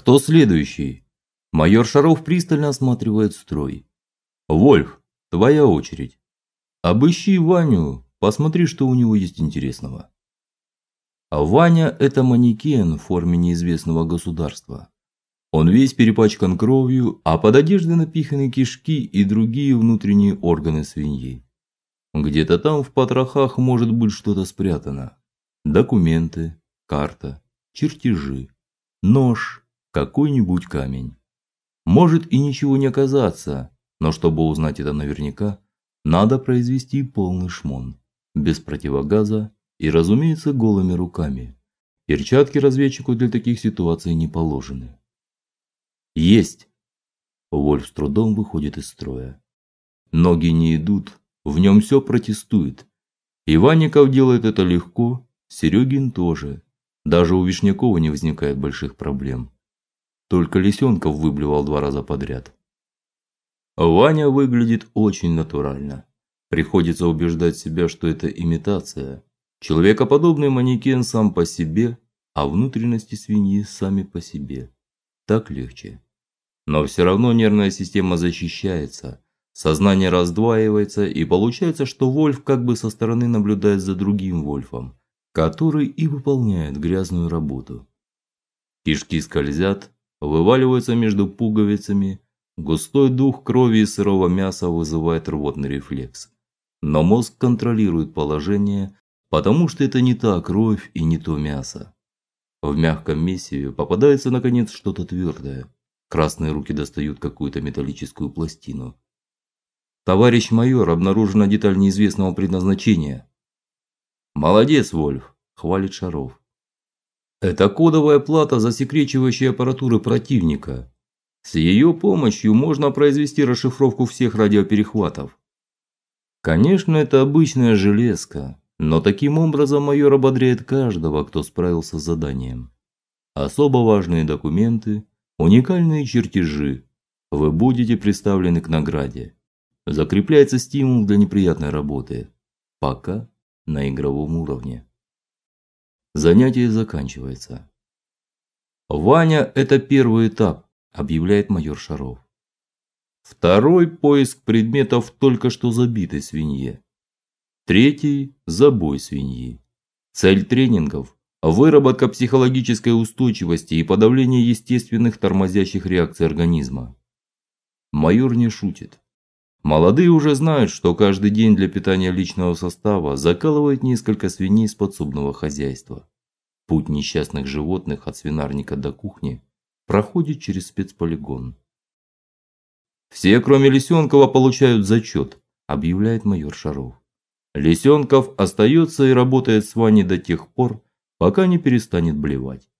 Кто следующий? Майор Шаров пристально осматривает строй. Вольф, твоя очередь. Обыщи Ваню, посмотри, что у него есть интересного. А Ваня это манекен в форме неизвестного государства. Он весь перепачкан кровью, а под одеждой напиханы кишки и другие внутренние органы свиньи. Где-то там в потрохах может быть что-то спрятано. Документы, карта, чертежи, нож, какой-нибудь камень. Может и ничего не оказаться, но чтобы узнать это наверняка, надо произвести полный шмон, без противогаза и, разумеется, голыми руками. Перчатки разведчику для таких ситуаций не положены. Есть. Вольф с трудом выходит из строя. Ноги не идут, в нем все протестует. Иванников делает это легко, Серегин тоже. Даже у Вишнякова не возникает больших проблем. Только Лисенков выблевал два раза подряд. Ваня выглядит очень натурально. Приходится убеждать себя, что это имитация. Человекоподобный манекен сам по себе, а внутренности свиньи сами по себе так легче. Но все равно нервная система защищается, сознание раздваивается, и получается, что Вольф как бы со стороны наблюдает за другим Вольфом, который и выполняет грязную работу. Кишки скользят, вываливаются между пуговицами, густой дух крови и сырого мяса вызывает рвотный рефлекс. Но мозг контролирует положение, потому что это не та кровь и не то мясо. В мягком месиве попадается наконец что-то твердое. Красные руки достают какую-то металлическую пластину. Товарищ майор, обнаружена деталь неизвестного предназначения. Молодец, Вольф, хвалит Шаров. Это кодовая плата засекречивающей аппаратуры противника. С ее помощью можно произвести расшифровку всех радиоперехватов. Конечно, это обычная железка, но таким образом майор ободряет каждого, кто справился с заданием. Особо важные документы, уникальные чертежи. Вы будете представлены к награде. Закрепляется стимул для неприятной работы. Пока на игровом уровне. Занятие заканчивается. Ваня это первый этап, объявляет майор Шаров. Второй поиск предметов только что забитой свинье. Третий забой свиньи. Цель тренингов выработка психологической устойчивости и подавление естественных тормозящих реакций организма. Майор не шутит. Молодые уже знают, что каждый день для питания личного состава закалывает несколько свиней из подсобного хозяйства. Путь несчастных животных от свинарника до кухни проходит через спецполигон. Все, кроме Лисенкова, получают зачет», – объявляет майор Шаров. Лисенков остается и работает с Ваней до тех пор, пока не перестанет блевать.